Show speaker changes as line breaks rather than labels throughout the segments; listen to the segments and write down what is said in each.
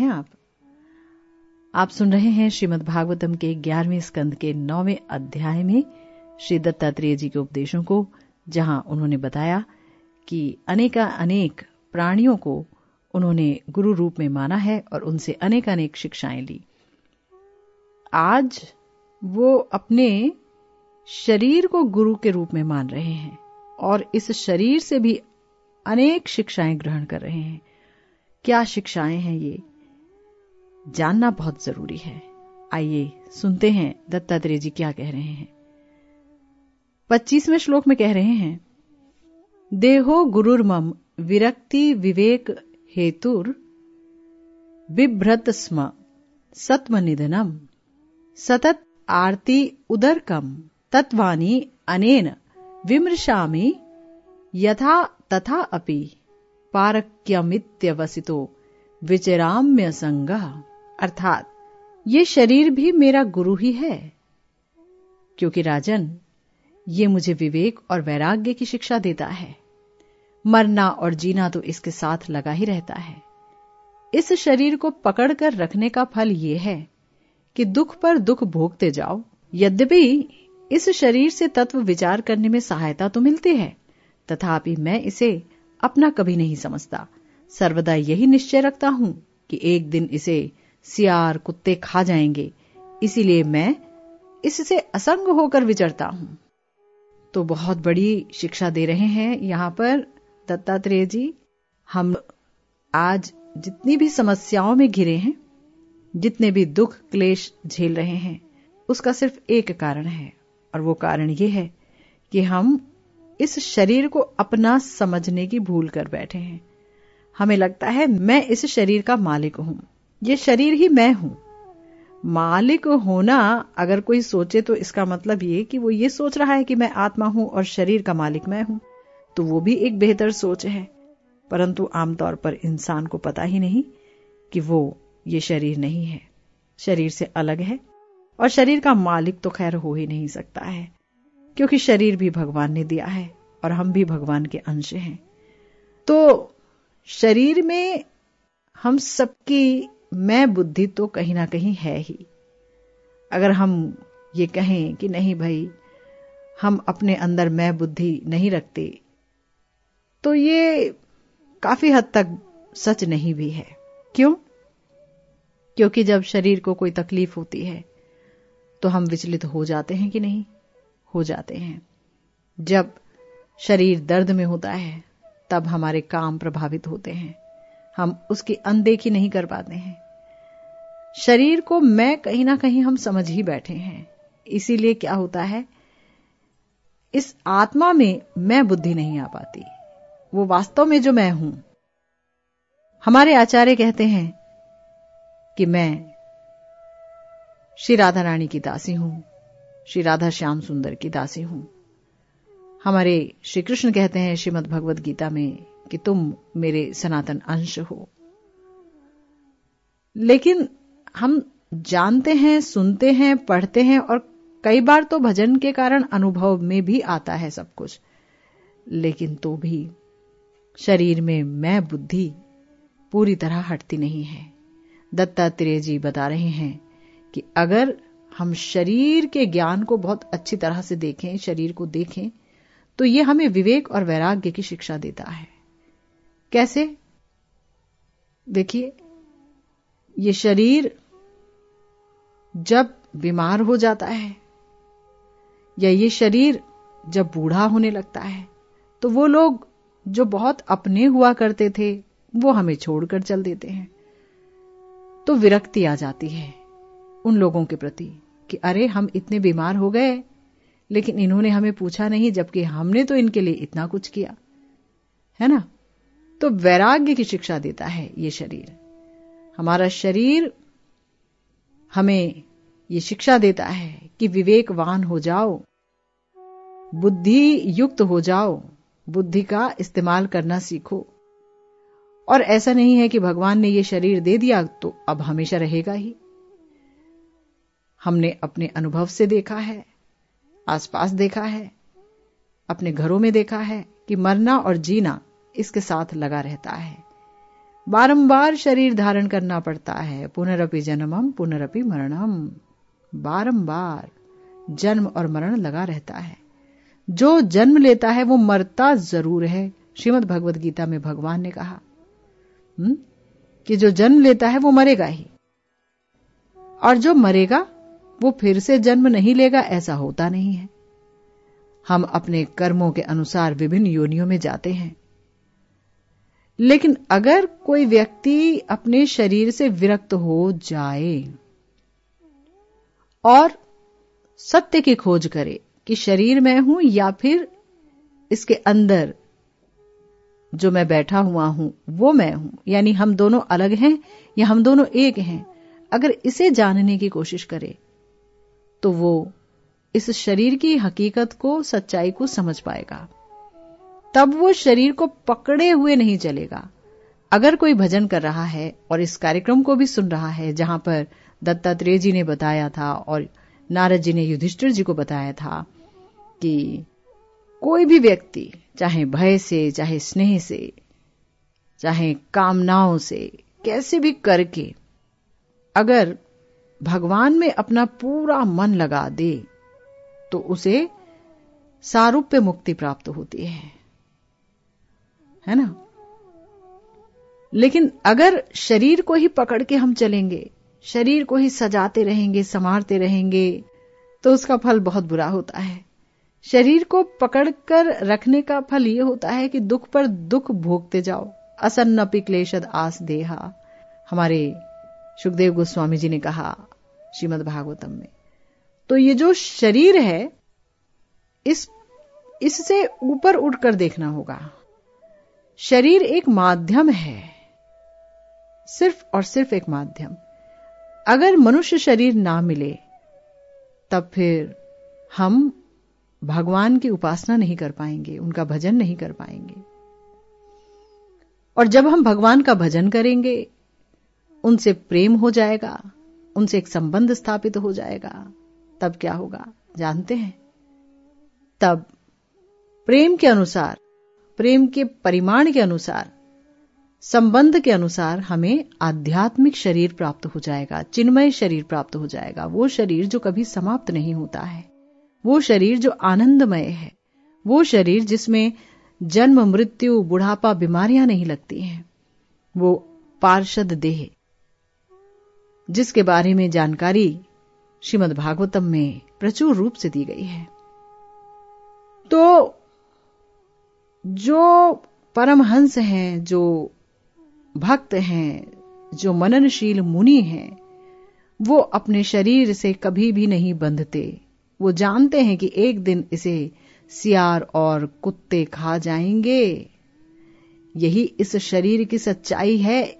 हैं आप? आप सुन रहे हैं श्रीमद् भागवतम के ग्यारहवें स्कंद के नौवें अध्याय में श्री दत्तात्रेय जी के उपदेशों को, जहाँ उन्होंने बताया कि अनेका अनेक प्राणियों को उन्होंने गुरु रूप में माना है और उनसे अनेक अनेक शिक्षाएँ ली। आज वो अपने शरीर को गुरु के रूप में मान रहे हैं और इस शरीर से भी अनेक शिक्षाएँ ग्रहण कर रहे हैं। क्या शिक्षाएँ हैं ये? जानना बहुत ज़रूरी है। आइए, सुनते हैं दत्तात्रेय जी क्या कह रहे हैं। पच्चीसवें श्लोक में कह रहे हैं, देहो गुरुर्मम, विरक्ति विवेक हेतुर बिभ्रत स्म सत्म निधनम सतत आरती उदरकम, तत्वानी अनेन विमृशामि, यथा तथा अपि, पारक्यमित्यवसितो विचराम्य संग अर्थात, ये शरीर भी मेरा गुरु ही है। क्योंकि राजन, ये मुझे विवेक और वैराग्य की शिक्षा देता है। मरना और जीना तो इसके साथ लगा ही रहता है। इस शरीर को पकड़कर रखने का फल ये है कि दुख पर दुख भोगते जाओ। यद्यपि इस शरीर से तत्व विचार करने में सहायता तो मिलती है, तथापि मैं इसे अपना कभी नहीं समझता। सर्वदा यही निश्चय रखता हूँ कि एक दिन इसे सियार कुत्ते खा जाएँगे। इसीलिए मैं इससे असंग होकर विचरता हूँ। तो बहुत बड़ी शिक्षा दे रहे हैं यहाँ पर दत्तात्रेय जी। हम आज जितनी भी समस्याओं में घिरे हैं, जितने भी दुख क्लेश झेल रहे हैं, उसका सिर्फ़ एक कारण है, और वो कारण ये है कि हम इस शरीर को अपना समझने की भूल कर बैठे हैं। हमें लगता है मैं इस शरीर का मालिक हूँ। ये शरीर ही मैं हूँ। मालिक होना, अगर कोई सोचे तो इसका मतलब ये कि वो ये सोच रहा है कि मैं आत्मा हूँ और शरीर का मालिक मैं हूँ तो वो भी एक बेहतर सोच है। परंतु आमतौर पर इंसान को पता ही नहीं कि वो ये शरीर नहीं है। शरीर से अलग है और शरीर का मालिक तो खैर हो ही नहीं सकता है, क्योंकि शरीर भी भगवान ने दिया है और हम भी भगवान के अंश हैं। तो शरीर में हम सबकी मैं बुद्धि तो कहीं ना कहीं है ही। अगर हम ये कहें कि नहीं भाई, हम अपने अंदर मैं बुद्धि नहीं रखते तो ये काफ़ी हद तक सच नहीं भी है। क्यों? क्योंकि जब शरीर को कोई तकलीफ़ होती है तो हम विचलित हो जाते हैं कि नहीं? हो जाते हैं। जब शरीर दर्द में होता है, तब हमारे काम प्रभावित होते हैं। हम उसकी अनदेखी नहीं कर पाते हैं। शरीर को मैं कहीं ना कहीं हम समझ ही बैठे हैं। इसीलिए क्या होता है, इस आत्मा में मैं बुद्धि नहीं आ पाती। वो वास्तव में जो मैं हूँ। हमारे आचार्य कहते हैं कि मैं श्री राधा रानी की दासी हूँ, श्री राधा श्याम सुंदर की दासी हूँ। हमारे श्री कृष्ण कहते हैं श्रीमद भगवद गीता में कि तुम मेरे सनातन अंश हो। लेकिन हम जानते हैं, सुनते हैं, पढ़ते हैं और कई बार तो भजन के कारण अनुभव में भी आता है सब कुछ। लेकिन तो भी शरीर में मैं बुद्धि पूरी तरह हटती नहीं है। दत्तात्रेय जी बता रहे हैं कि अगर हम शरीर के ज्ञान को बहुत अच्छी तरह से देखें, शरीर को देखें तो ये हमें विवेक और वैराग्य की शिक्षा देता है। कैसे? देखिए, ये शरीर जब बीमार हो जाता है, या ये शरीर जब बूढ़ा होने लगता है तो वो लोग जो बहुत अपने हुआ करते थे, वो हमें छोड़कर चल देते हैं। तो विरक्ति आ जाती है उन लोगों के प्रति कि अरे, हम इतने बीमार हो गए, लेकिन इन्होंने हमें पूछा नहीं, जबकि हमने तो इनके लिए इतना कुछ किया। है ना? तो वैराग्य की शिक्षा देता है ये शरीर। हमारा शरीर हमें ये शिक्षा देता है कि विवेकवान हो जाओ, बुद्धि युक्त हो जाओ, बुद्धि का इस्तेमाल करना सीखो। और ऐसा नहीं है कि भगवान ने ये शरीर दे दिया तो अब हमेशा रहेगा ही। हमने अपने अनुभव से देखा है, आसपास देखा है, अपने घरों में देखा है कि मरना और जीना इसके साथ लगा रहता है। बारंबार शरीर धारण करना पड़ता है। पुनरअपि जन्मम पुनरअपि मरणम। बारंबार जन्म और मरण लगा रहता है। जो जन्म लेता है वो मरता ज़रूर है श्रीमद भगवत गीता में भगवान ने कहा। हुँ? हम्म, कि जो जन्म लेता है वो मरेगा ही। और जो मरेगा वो फिर से जन्म नहीं लेगा ऐसा होता नहीं है। हम अपने कर्मों के अनुसार विभिन्न योनियों में जाते हैं। लेकिन अगर कोई व्यक्ति अपने शरीर से विरक्त हो जाए और सत्य की खोज करे कि शरीर मैं हूँ या फिर इसके अंदर जो मैं बैठा हुआ हूँ, वो मैं हूँ, यानी हम दोनों अलग हैं या हम दोनों एक हैं, अगर इसे जानने की कोशिश करे तो वो इस शरीर की हकीकत को सच्चाई को समझ पाएगा। तब वो शरीर को पकड़े हुए नहीं चलेगा। अगर कोई भजन कर रहा है और इस कार्यक्रम को भी सुन रहा है, जहाँ पर दत्तात्रेय जी ने बताया था और नारद जी ने युधिष्ठिर जी को बताया था कि कोई भी व्यक्ति, चाहे भय से, चाहे स्नेह से, चाहे कामनाओं से, कैसे भी करके, अगर भगवान में अपना पूरा मन लगा दे तो उसे सारूप्य मुक्ति प्राप्त होती है। है ना? लेकिन अगर शरीर को ही पकड़ के हम चलेंगे, शरीर को ही सजाते रहेंगे, संवारते रहेंगे तो उसका फल बहुत बुरा होता है। शरीर को पकड़कर रखने का फल ये होता है कि दुख पर दुख भोगते जाओ। असन्न पिक्लेशद आस देहा। हमारे सुखदेव गोस्वामी जी ने कहा श्रीमद भागवतम में। तो ये जो शरीर है, इस, इससे ऊपर उठकर देखना होगा। शरीर एक माध्यम है। सिर्फ़ और सिर्फ़ एक माध्यम। अगर मनुष्य शरीर ना मिले, तब फिर हम भगवान की उपासना नहीं कर पाएँगे, उनका भजन नहीं कर पाएँगे। और जब हम भगवान का भजन करेंगे, उनसे प्रेम हो जाएगा, उनसे एक संबंध स्थापित हो जाएगा, तब क्या होगा? जानते हैं? तब प्रेम के अनुसार प्रेम के परिमाण के अनुसार, संबंध के अनुसार हमें आध्यात्मिक शरीर प्राप्त हो जाएगा, चिन्मय शरीर प्राप्त हो जाएगा। वो शरीर जो कभी समाप्त नहीं होता है, वो शरीर जो आनंदमय है, वो शरीर जिसमें जन्म, मृत्यु, बुढ़ापा, बीमारियाँ नहीं लगती हैं, वो पार्षद देह। जिसके बारे में जानकारी श्रीमद् भागवतम में प्रचुर रूप से दी गई है। तो जो परमहंस हैं, जो भक्त हैं, जो मननशील मुनि हैं, वो अपने शरीर से कभी भी नहीं बंधते। वो जानते हैं कि एक दिन इसे सियार और कुत्ते खा जाएँगे। यही इस शरीर की सच्चाई है।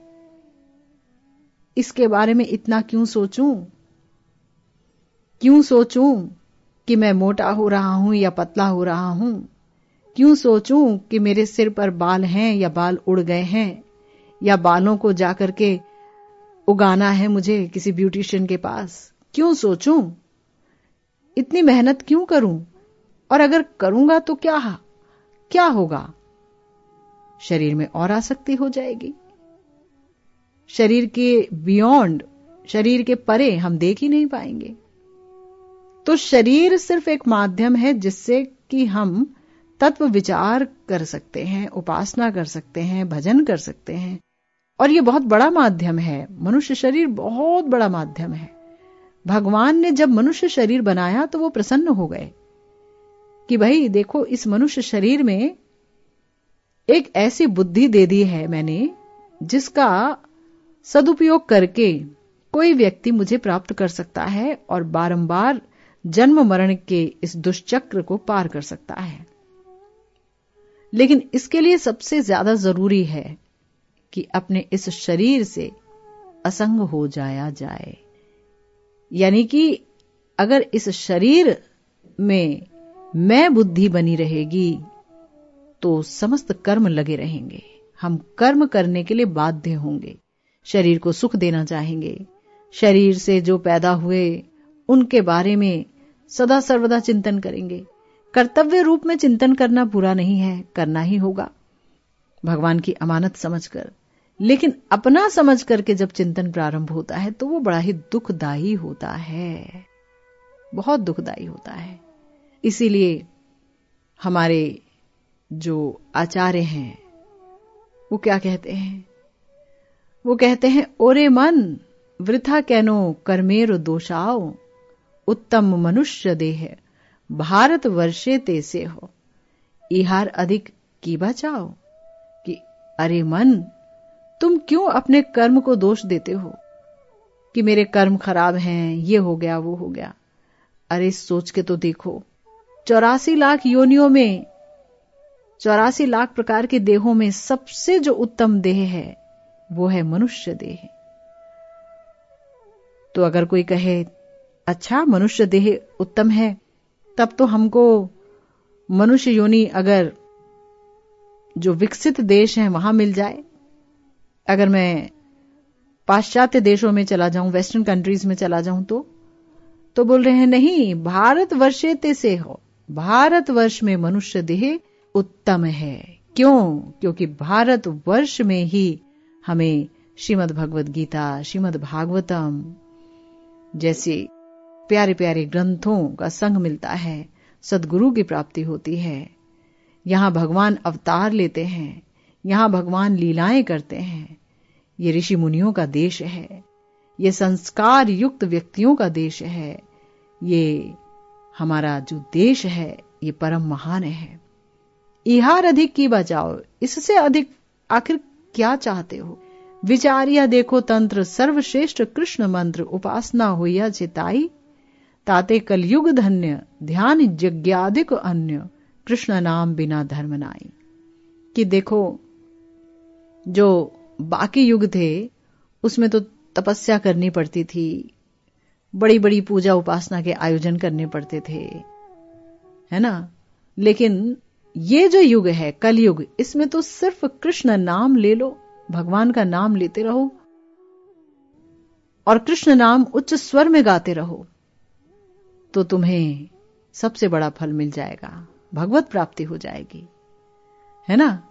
इसके बारे में इतना क्यों सोचूं? क्यों सोचूं कि मैं मोटा हो रहा हूँ या पतला हो रहा हूँ? क्यों सोचूं कि मेरे सिर पर बाल हैं या बाल उड़ गए हैं, या बालों को जाकर के उगाना है मुझे किसी ब्यूटिशियन के पास? क्यों सोचूं? इतनी मेहनत क्यों करूँ? और अगर करूँगा तो क्या क्या होगा? शरीर में और आसक्ति हो जाएगी। शरीर के बियॉन्ड शरीर के परे हम देख ही नहीं पाएँगे। तो शरीर सिर्फ़ एक माध्यम है जिससे कि हम तत्व विचार कर सकते हैं, उपासना कर सकते हैं, भजन कर सकते हैं। और ये बहुत बड़ा माध्यम है। मनुष्य शरीर बहुत बड़ा माध्यम है। भगवान ने जब मनुष्य शरीर बनाया तो वो प्रसन्न हो गए कि भाई, देखो, इस मनुष्य शरीर में एक ऐसी बुद्धि दे दी है मैंने जिसका सदुपयोग करके कोई व्यक्ति मुझे प्राप्त कर सकता है और बारंबार जन्म मरण के इस दुष्चक्र को पार कर सकता है। लेकिन इसके लिए सबसे ज़्यादा ज़रूरी है कि अपने इस शरीर से असंग हो जाया जाए। यानी कि अगर इस शरीर में मैं बुद्धि बनी रहेगी तो समस्त कर्म लगे रहेंगे। हम कर्म करने के लिए बाध्य होंगे। शरीर को सुख देना चाहेंगे। शरीर से जो पैदा हुए, उनके बारे में सदा सर्वदा चिंतन करेंगे। कर्तव्य रूप में चिंतन करना बुरा नहीं है, करना ही होगा। भगवान की अमानत समझकर। लेकिन अपना समझ करके जब चिंतन प्रारंभ होता है तो वो बड़ा ही दुखदाई होता है। बहुत दुखदाई होता है। इसीलिए हमारे जो आचार्य हैं, वो क्या कहते हैं? वो कहते हैं, ओरे मन, वृथा कैनो कर्मेर दोषाओ, उत्तम मनुष्य देह। भारत वर्षे ते से हो। इहार अधिक की बचाओ कि, अरे मन, तुम क्यों अपने कर्म को दोष देते हो? कि मेरे कर्म खराब हैं, ये हो गया, वो हो गया। अरे सोच के तो देखो, चौरासी लाख योनियों में, चौरासी लाख प्रकार के देहों में सबसे जो उत्तम देह है, वो है मनुष्य देह। तो अगर कोई कहे अच्छा मनुष्य देह उत्तम है तब तो हमको मनुष्य योनि अगर जो विकसित देश हैं, वहाँ मिल जाए। अगर मैं पाश्चात्य देशों में चला जाऊँ वेस्टर्न कंट्रीज़ में चला जाऊँ तो तो बोल रहे हैं, नहीं, भारत वर्षे ते से हो। भारत वर्ष में मनुष्य देह उत्तम है। क्यों? क्योंकि भारत वर्ष में ही हमें श्रीमद भगवद गीता श्रीमद भागवतम जैसे प्यारे प्यारे ग्रंथों का संग मिलता है, सदगुरु की प्राप्ति होती है। यहाँ भगवान अवतार लेते हैं, यहाँ भगवान लीलाएँ करते हैं। ये ऋषि मुनियों का देश है, ये संस्कार युक्त व्यक्तियों का देश है, ये हमारा जो देश है, ये परम महान है। इहार अधिक की बचाओ इससे अधिक आखिर क्या चाहते हो? विचारिया देखो तंत्र, सर्वश्रेष्ठ कृष्ण मंत्र, उपासना हुआ चिताई ताते कलयुग धन्य, ध्यान यज्ञाधिक अन्य, कृष्ण नाम बिना धर्म नाई। कि देखो, जो बाकी युग थे, उसमें तो तपस्या करनी पड़ती थी बड़ी बड़ी पूजा उपासना के आयोजन करने पड़ते थे, है ना? लेकिन ये जो युग है, कलयुग, इसमें तो सिर्फ़ कृष्ण नाम ले लो, भगवान का नाम लेते रहो, और कृष्ण नाम उच्च स्वर में गाते रहो। तो तुम्हें सबसे बड़ा फल मिल जाएगा। भगवत प्राप्ति हो जाएगी। है ना?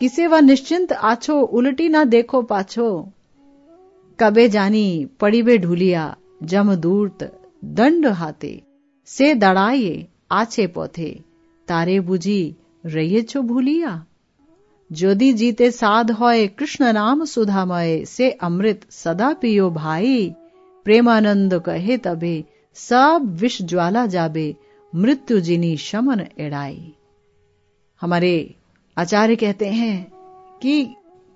किसे व निश्चिंत, आछो, उलटी ना देखो पाछो। कबे जानी पड़ी बे ढूलिया, जम दूर्त, दंड हाथे। से दड़ाइए, आछे पोथे तारे बुझी रहिए छो भूलिया। जोदी जीते साध होए, कृष्ण नाम सुधामय से अमृत सदा पियो भाई। प्रेमानंद कहे तबे सब विष ज्वाला जाबे, मृत्यु जिनी शमन एड़ाई। हमारे आचार्य कहते हैं कि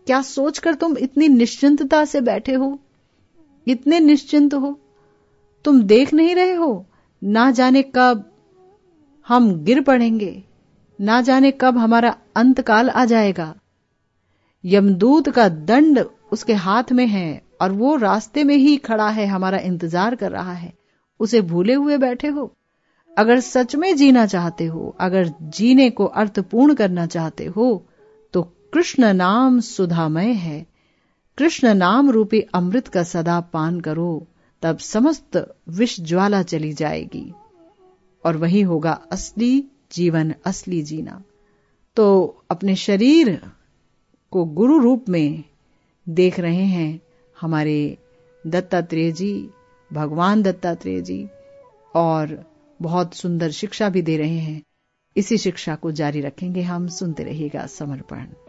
क्या सोचकर तुम इतनी निश्चिंतता से बैठे हो? इतने निश्चिंत हो? तुम देख नहीं रहे हो? ना जाने कब हम गिर पड़ेंगे, ना जाने कब हमारा अंतकाल आ जाएगा। यमदूत का दंड उसके हाथ में है और वो रास्ते में ही खड़ा है, हमारा इंतज़ार कर रहा है। उसे भूले हुए बैठे हो। अगर सच में जीना चाहते हो, अगर जीने को अर्थपूर्ण करना चाहते हो तो कृष्ण नाम सुधामय है। कृष्ण नाम रूपी अमृत का सदा पान करो, तब समस्त विष ज्वाला चली जाएगी। और वही होगा असली जीवन, असली जीना। तो अपने शरीर को गुरु रूप में देख रहे हैं हमारे दत्तात्रेय जी। भगवान दत्तात्रेय जी और बहुत सुंदर शिक्षा भी दे रहे हैं। इसी शिक्षा को जारी रखेंगे हम। सुनते रहिएगा समर्पण।